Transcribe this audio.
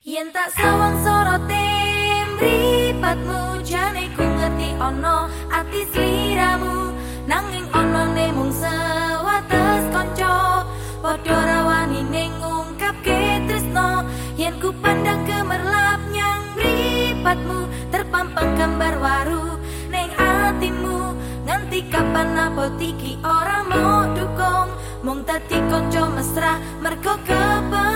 Yen tak sawang sorote mripatmu jane ku ngerti ono ati sliramu nanging ono ne mung sewates kanca padha rawani ning ngungkapke tresno. Yen ku pandang kemerlap nyang mripatmu terpampang gambar waru ning atimu nganti kapan apa tiki ora mau dukung? Mung dadi kanca mesra mergo kepen